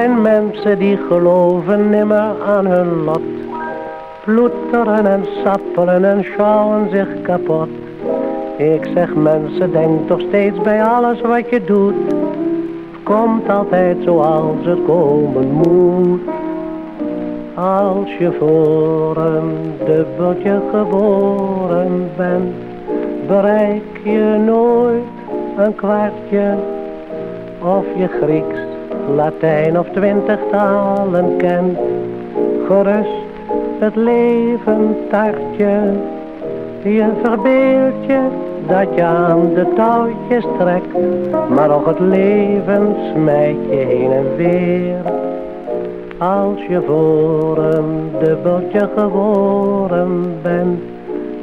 mensen die geloven nimmer aan hun lot. Ploeteren en sappelen en schouwen zich kapot. Ik zeg mensen, denk toch steeds bij alles wat je doet. Komt altijd zoals het komen moet. Als je voor een dubbeltje geboren bent, bereik je nooit een kwartje. Of je Grieks, Latijn of twintig talen kent. Gerust het leven tartje. Je verbeeld je dat je aan de touwtjes trekt, maar nog het leven smijt je heen en weer. Als je voor een dubbeltje geboren bent,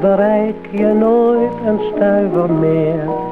bereik je nooit een stuiver meer.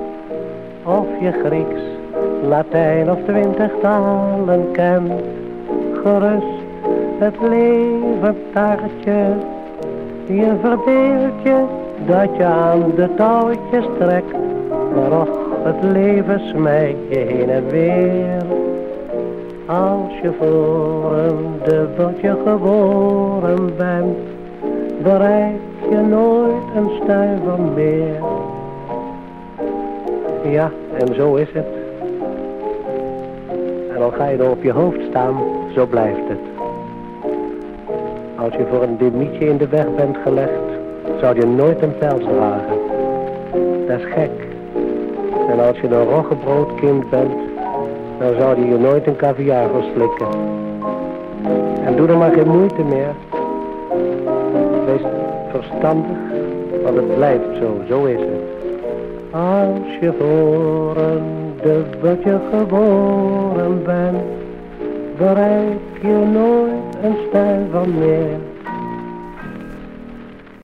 Of je Grieks, Latijn of twintig talen kent, gerust het leven tartje. Je verbeeld je dat je aan de touwtjes trekt, maar och, het leven smijt je heen en weer. Als je voor een dubbeltje geboren bent, bereik je nooit een stuiver meer. Ja, en zo is het. En al ga je er op je hoofd staan, zo blijft het. Als je voor een demietje in de weg bent gelegd, zou je nooit een pels dragen. Dat is gek. En als je een roggebroodkind bent, dan zou je je nooit een caviar verslikken. En doe er maar geen moeite meer. Wees verstandig, want het blijft zo, zo is het. Als je voor een dubbeltje geboren bent, bereik je nooit een van meer.